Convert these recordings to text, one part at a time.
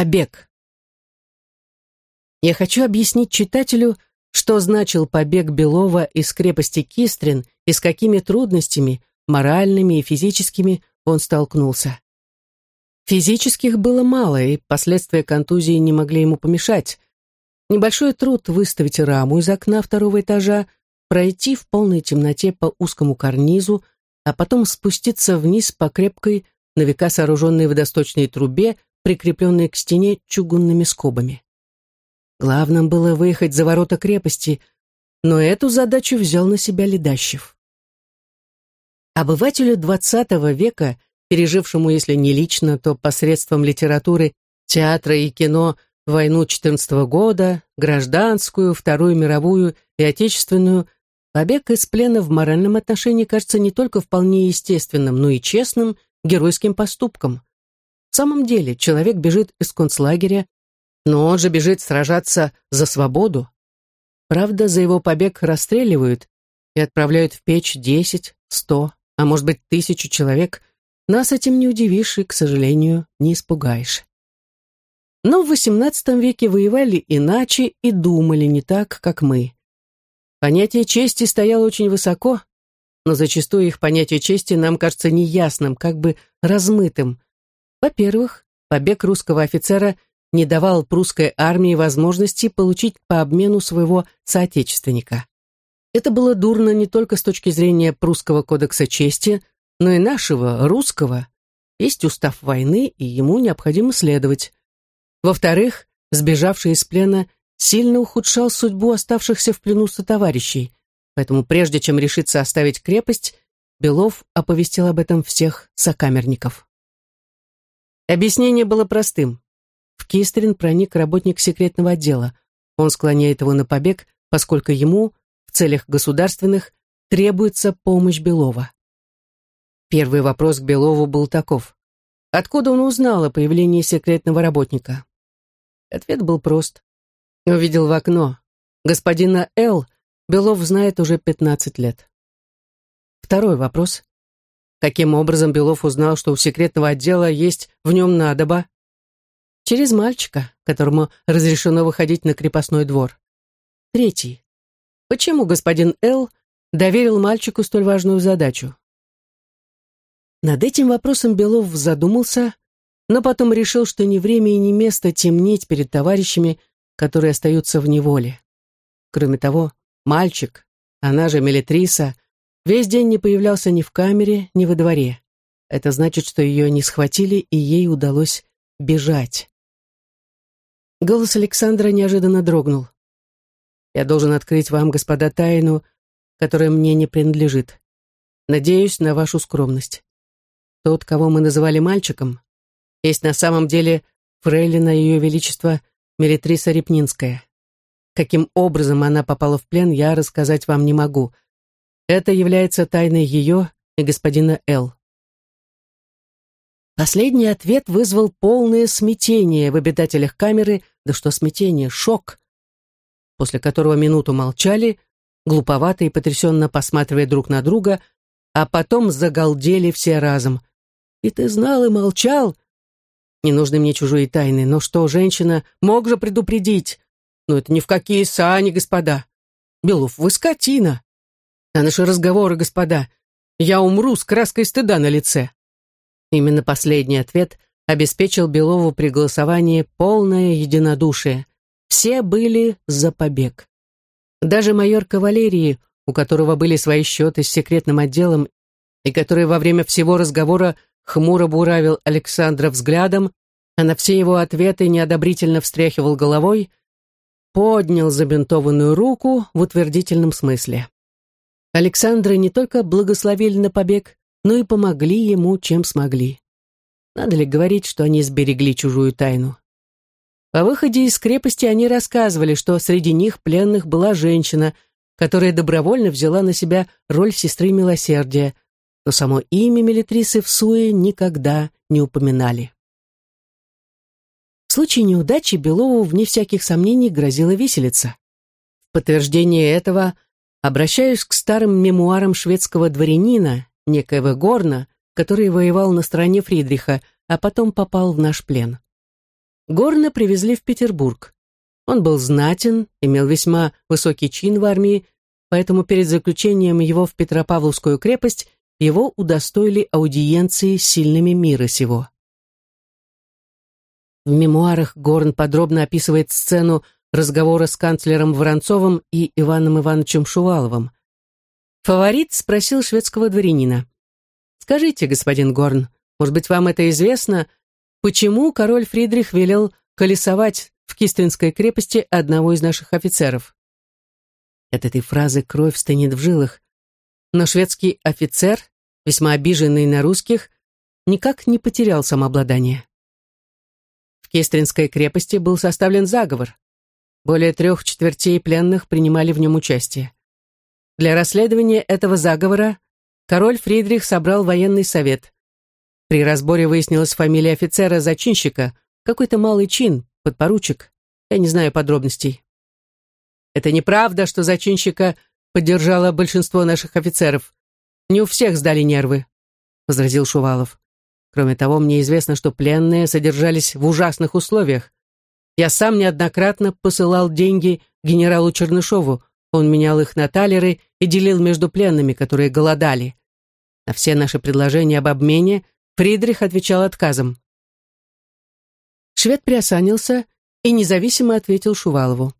Побег. Я хочу объяснить читателю, что значил побег Белова из крепости Кистрин и с какими трудностями, моральными и физическими, он столкнулся. Физических было мало, и последствия контузии не могли ему помешать. Небольшой труд выставить раму из окна второго этажа, пройти в полной темноте по узкому карнизу, а потом спуститься вниз по крепкой, на века сооруженной водосточной трубе, прикрепленной к стене чугунными скобами. Главным было выехать за ворота крепости, но эту задачу взял на себя Ледащев. Обывателю XX века, пережившему, если не лично, то посредством литературы, театра и кино войну 14 года, гражданскую, Вторую мировую и Отечественную, побег из плена в моральном отношении кажется не только вполне естественным, но и честным, геройским поступком. В самом деле, человек бежит из концлагеря, но он же бежит сражаться за свободу. Правда, за его побег расстреливают и отправляют в печь десять, сто, а может быть тысячу человек. Нас этим не удивишь и, к сожалению, не испугаешь. Но в XVIII веке воевали иначе и думали не так, как мы. Понятие чести стояло очень высоко, но зачастую их понятие чести нам кажется неясным, как бы размытым. Во-первых, побег русского офицера не давал прусской армии возможности получить по обмену своего соотечественника. Это было дурно не только с точки зрения прусского кодекса чести, но и нашего, русского. Есть устав войны, и ему необходимо следовать. Во-вторых, сбежавший из плена сильно ухудшал судьбу оставшихся в плену сотоварищей, поэтому прежде чем решиться оставить крепость, Белов оповестил об этом всех сокамерников. Объяснение было простым. В Кистрин проник работник секретного отдела. Он склоняет его на побег, поскольку ему, в целях государственных, требуется помощь Белова. Первый вопрос к Белову был таков. Откуда он узнал о появлении секретного работника? Ответ был прост. Увидел в окно. Господина Л. Белов знает уже 15 лет. Второй вопрос. Каким образом Белов узнал, что у секретного отдела есть в нем надоба? Через мальчика, которому разрешено выходить на крепостной двор. Третий. Почему господин Л. доверил мальчику столь важную задачу? Над этим вопросом Белов задумался, но потом решил, что ни время и ни место темнеть перед товарищами, которые остаются в неволе. Кроме того, Мальчик, она же Мелитриса, весь день не появлялся ни в камере, ни во дворе. Это значит, что ее не схватили, и ей удалось бежать. Голос Александра неожиданно дрогнул. «Я должен открыть вам, господа, тайну, которая мне не принадлежит. Надеюсь на вашу скромность. Тот, кого мы называли мальчиком, есть на самом деле фрейлина Ее Величества Мелитриса Репнинская. Каким образом она попала в плен, я рассказать вам не могу. Это является тайной ее и господина Л. Последний ответ вызвал полное смятение в обитателях камеры, да что смятение, шок, после которого минуту молчали, глуповато и потрясенно посматривая друг на друга, а потом загалдели все разом. «И ты знал и молчал?» «Не нужны мне чужие тайны, но что, женщина, мог же предупредить? Но это ни в какие сани, господа. Белов, вы скотина. А наши разговоры, господа, я умру с краской стыда на лице. Именно последний ответ обеспечил Белову при голосовании полное единодушие. Все были за побег. Даже майор кавалерии, у которого были свои счеты с секретным отделом и который во время всего разговора хмуро буравил Александра взглядом, а на все его ответы неодобрительно встряхивал головой, поднял забинтованную руку в утвердительном смысле. Александра не только благословили на побег, но и помогли ему, чем смогли. Надо ли говорить, что они сберегли чужую тайну? По выходе из крепости они рассказывали, что среди них пленных была женщина, которая добровольно взяла на себя роль сестры милосердия, но само имя Мелитрисы в Суе никогда не упоминали. В случае неудачи Белову, вне всяких сомнений, грозила виселица. В подтверждение этого обращаюсь к старым мемуарам шведского дворянина, некоего Горна, который воевал на стороне Фридриха, а потом попал в наш плен. Горна привезли в Петербург. Он был знатен, имел весьма высокий чин в армии, поэтому перед заключением его в Петропавловскую крепость его удостоили аудиенции сильными мира сего. В мемуарах Горн подробно описывает сцену разговора с канцлером Воронцовым и Иваном Ивановичем Шуваловым. Фаворит спросил шведского дворянина. «Скажите, господин Горн, может быть, вам это известно, почему король Фридрих велел колесовать в Кистринской крепости одного из наших офицеров?» От этой фразы кровь стынет в жилах, но шведский офицер, весьма обиженный на русских, никак не потерял самообладание. В Кестринской крепости был составлен заговор. Более трех четвертей пленных принимали в нем участие. Для расследования этого заговора король Фридрих собрал военный совет. При разборе выяснилась фамилия офицера-зачинщика, какой-то малый чин, подпоручик. Я не знаю подробностей. Это неправда, что зачинщика поддержало большинство наших офицеров. Не у всех сдали нервы, возразил Шувалов. Кроме того, мне известно, что пленные содержались в ужасных условиях. Я сам неоднократно посылал деньги генералу Чернышову. Он менял их на талеры и делил между пленными, которые голодали. На все наши предложения об обмене Фридрих отвечал отказом. Швед приосанился и независимо ответил Шувалову.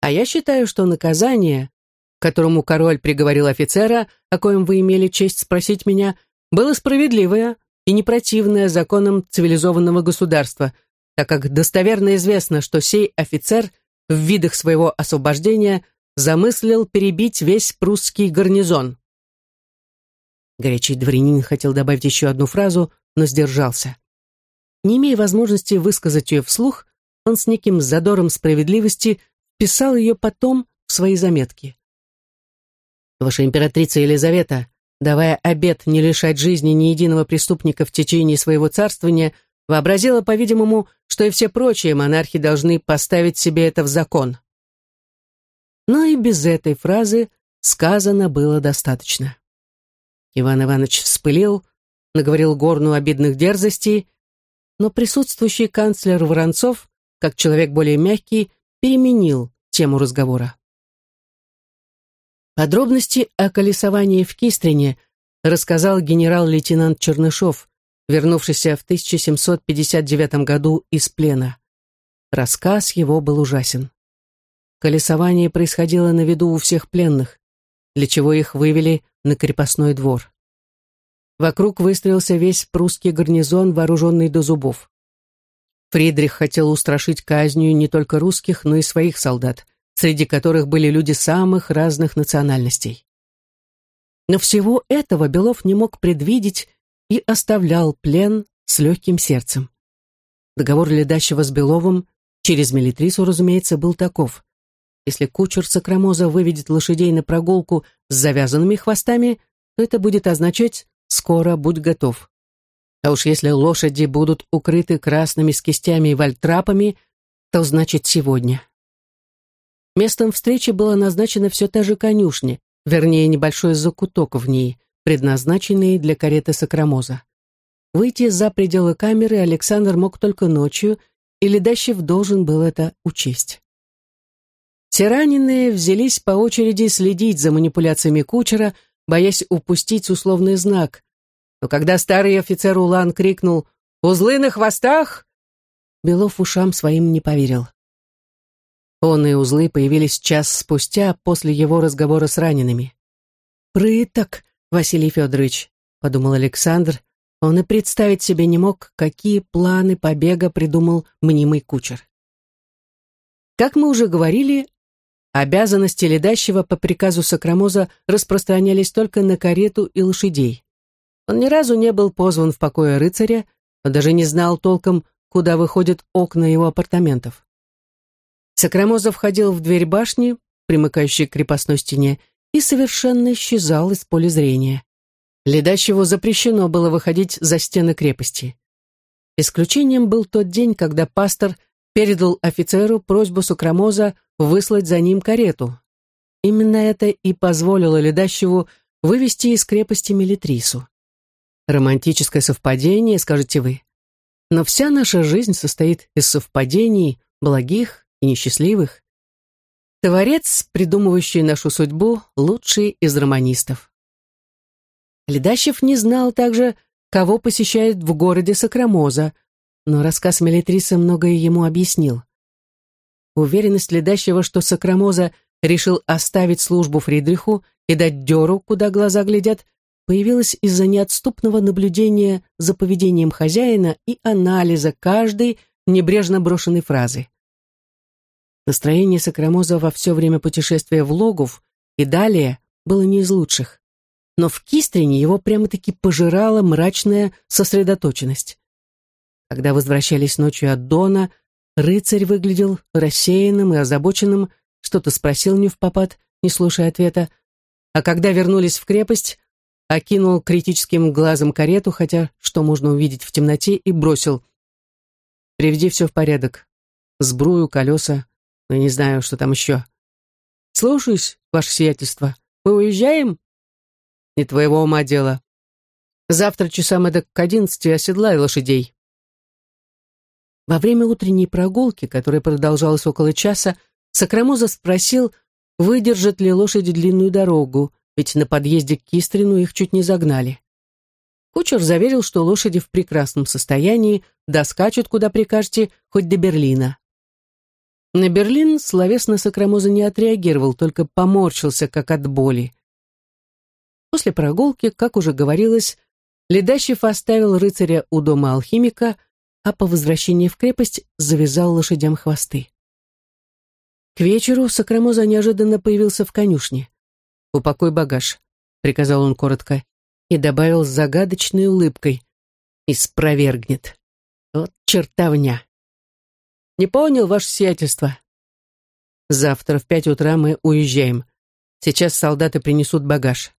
А я считаю, что наказание, которому король приговорил офицера, о коем вы имели честь спросить меня, было справедливое и не противное законам цивилизованного государства – так как достоверно известно, что сей офицер в видах своего освобождения замыслил перебить весь прусский гарнизон. Горячий дворянин хотел добавить еще одну фразу, но сдержался. Не имея возможности высказать ее вслух, он с неким задором справедливости писал ее потом в свои заметки. Ваша императрица Елизавета, давая обет не лишать жизни ни единого преступника в течение своего царствования, Вообразила, по-видимому, что и все прочие монархи должны поставить себе это в закон. Но и без этой фразы сказано было достаточно. Иван Иванович вспылил, наговорил горну обидных дерзостей, но присутствующий канцлер Воронцов, как человек более мягкий, переменил тему разговора. Подробности о колесовании в Кистрине рассказал генерал-лейтенант Чернышов, вернувшийся в 1759 году из плена. Рассказ его был ужасен. Колесование происходило на виду у всех пленных, для чего их вывели на крепостной двор. Вокруг выстроился весь прусский гарнизон, вооруженный до зубов. Фридрих хотел устрашить казнью не только русских, но и своих солдат, среди которых были люди самых разных национальностей. Но всего этого Белов не мог предвидеть и оставлял плен с легким сердцем. Договор Ледащего с Беловым, через Мелитрису, разумеется, был таков. Если кучер Сокрамоза выведет лошадей на прогулку с завязанными хвостами, то это будет означать «скоро будь готов». А уж если лошади будут укрыты красными с кистями и вальтрапами, то значит сегодня. Местом встречи была назначена все та же конюшня, вернее, небольшой закуток в ней, предназначенные для кареты Сокрамоза. Выйти за пределы камеры Александр мог только ночью, и Ледащев должен был это учесть. Все раненые взялись по очереди следить за манипуляциями кучера, боясь упустить условный знак. Но когда старый офицер Улан крикнул «Узлы на хвостах!», Белов ушам своим не поверил. Он и узлы появились час спустя после его разговора с ранеными. «Прыток!» Василий Федорович, подумал Александр, он и представить себе не мог, какие планы побега придумал мнимый кучер. Как мы уже говорили, обязанности ледащего по приказу Сокрамоза распространялись только на карету и лошадей. Он ни разу не был позван в покое рыцаря, он даже не знал толком, куда выходят окна его апартаментов. Сокрамоза входил в дверь башни, примыкающей к крепостной стене, и совершенно исчезал из поля зрения. Ледащеву запрещено было выходить за стены крепости. Исключением был тот день, когда пастор передал офицеру просьбу Сукрамоза выслать за ним карету. Именно это и позволило Ледащеву вывести из крепости Мелитрису. Романтическое совпадение, скажете вы. Но вся наша жизнь состоит из совпадений, благих и несчастливых. Творец, придумывающий нашу судьбу, лучший из романистов. Ледащев не знал также, кого посещает в городе Сакрамоза, но рассказ Мелитрисы многое ему объяснил. Уверенность Ледащева, что Сакрамоза решил оставить службу Фридриху и дать дёру, куда глаза глядят, появилась из-за неотступного наблюдения за поведением хозяина и анализа каждой небрежно брошенной фразы. Настроение Сакрамоза во все время путешествия в Логов и далее было не из лучших. Но в Кистрине его прямо-таки пожирала мрачная сосредоточенность. Когда возвращались ночью от Дона, рыцарь выглядел рассеянным и озабоченным, что-то спросил не в попад, не слушая ответа, а когда вернулись в крепость, окинул критическим глазом карету, хотя что можно увидеть в темноте, и бросил. «Приведи все в порядок. Сбрую, колеса, но ну, не знаю, что там еще». «Слушаюсь, ваше сиятельство. Мы уезжаем?» «Не твоего ума дело. Завтра часам эдак к одиннадцати оседлай лошадей». Во время утренней прогулки, которая продолжалась около часа, Сакрамоза спросил, выдержат ли лошади длинную дорогу, ведь на подъезде к Кистрину их чуть не загнали. Кучер заверил, что лошади в прекрасном состоянии, доскачут, куда прикажете, хоть до Берлина. На Берлин словесно Сакрамоза не отреагировал, только поморщился, как от боли. После прогулки, как уже говорилось, Ледащев оставил рыцаря у дома алхимика, а по возвращении в крепость завязал лошадям хвосты. К вечеру Сакрамоза неожиданно появился в конюшне. «Упакуй багаж», — приказал он коротко и добавил с загадочной улыбкой. «Испровергнет. Вот чертовня». «Не понял, ваше сиятельство». «Завтра в пять утра мы уезжаем. Сейчас солдаты принесут багаж».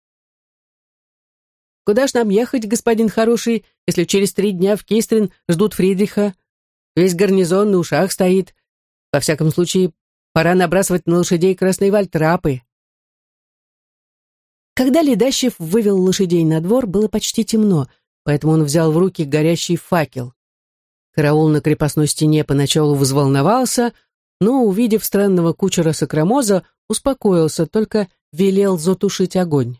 «Куда ж нам ехать, господин хороший, если через три дня в Кейстрин ждут Фридриха? Весь гарнизон на ушах стоит. Во всяком случае, пора набрасывать на лошадей красные вальтрапы». Когда Ледащев вывел лошадей на двор, было почти темно, поэтому он взял в руки горящий факел. Караул на крепостной стене поначалу взволновался, но, увидев странного кучера Сокромоза, успокоился, только велел затушить огонь.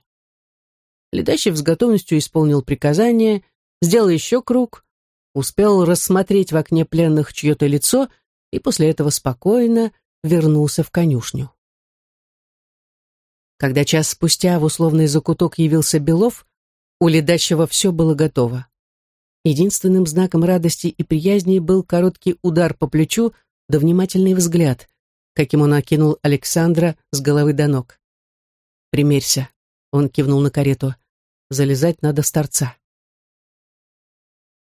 Ледащев с готовностью исполнил приказание, сделал еще круг, успел рассмотреть в окне пленных чье-то лицо и после этого спокойно вернулся в конюшню. Когда час спустя в условный закуток явился Белов, у ледащего все было готово. Единственным знаком радости и приязни был короткий удар по плечу да внимательный взгляд, каким он окинул Александра с головы до ног. «Примерься», — он кивнул на карету, — «залезать надо с торца».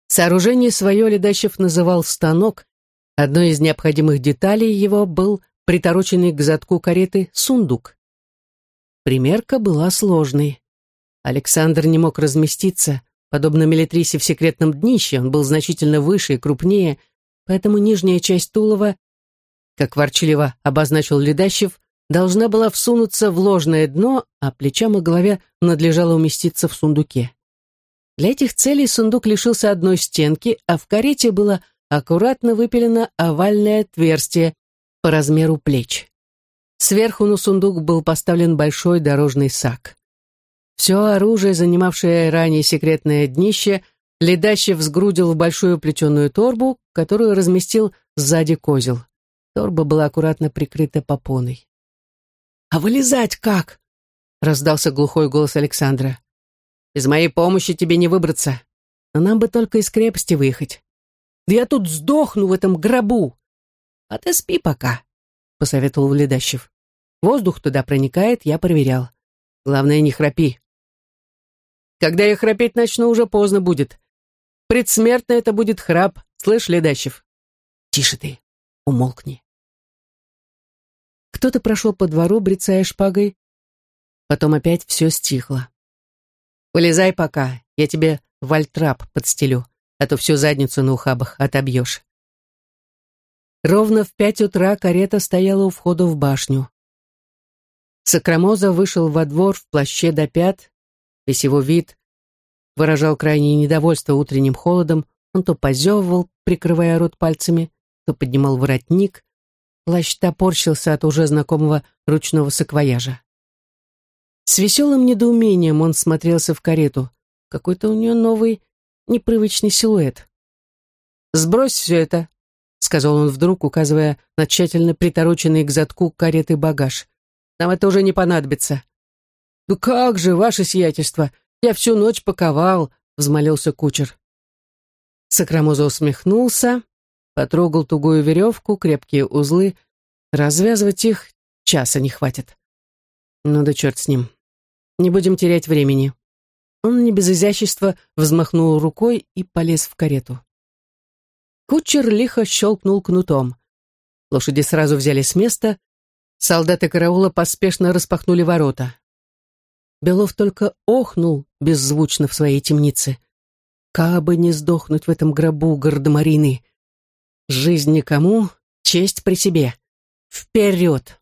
Сооружение свое Ледащев называл «станок», одной из необходимых деталей его был притороченный к задку кареты сундук. Примерка была сложной. Александр не мог разместиться, подобно Мелитрисе в секретном днище, он был значительно выше и крупнее, поэтому нижняя часть тулова, как ворчливо обозначил Ледащев, должна была всунуться в ложное дно, а плечам и голове надлежало уместиться в сундуке. Для этих целей сундук лишился одной стенки, а в карете было аккуратно выпилено овальное отверстие по размеру плеч. Сверху на сундук был поставлен большой дорожный сак. Все оружие, занимавшее ранее секретное днище, Ледащев сгрудил в большую плетеную торбу, которую разместил сзади козел. Торба была аккуратно прикрыта попоной. «А вылезать как?» — раздался глухой голос Александра. «Без моей помощи тебе не выбраться. Но нам бы только из крепости выехать. Да я тут сдохну в этом гробу. А ты спи пока», — посоветовал Ледащев. Воздух туда проникает, я проверял. Главное, не храпи. Когда я храпеть начну, уже поздно будет. Предсмертно это будет храп, слышь, Ледащев? Тише ты, умолкни. Кто-то прошел по двору, брецая шпагой. Потом опять все стихло. Вылезай пока, я тебе вальтрап подстелю, а то всю задницу на ухабах отобьешь. Ровно в пять утра карета стояла у входа в башню. Сакрамоза вышел во двор в плаще до пят. Весь его вид выражал крайнее недовольство утренним холодом, Он то позевывал, прикрывая рот пальцами, то поднимал воротник. Плащ топорщился от уже знакомого ручного саквояжа. С веселым недоумением он смотрелся в карету. Какой-то у нее новый, непривычный силуэт. «Сбрось все это», — сказал он вдруг, указывая на тщательно притороченный к задку кареты багаж. «Нам это уже не понадобится». «Ну как же, ваше сиятельство, я всю ночь паковал», — взмолился кучер. Сакрамоза усмехнулся, потрогал тугую веревку, крепкие узлы. Развязывать их часа не хватит. Ну да черт с ним. Не будем терять времени. Он не без изящества взмахнул рукой и полез в карету. Кучер лихо щелкнул кнутом. Лошади сразу взяли с места, солдаты караула поспешно распахнули ворота. Белов только охнул беззвучно в своей темнице. Кабы не сдохнуть в этом гробу гардемарины. Жизнь никому, честь при себе. Вперед!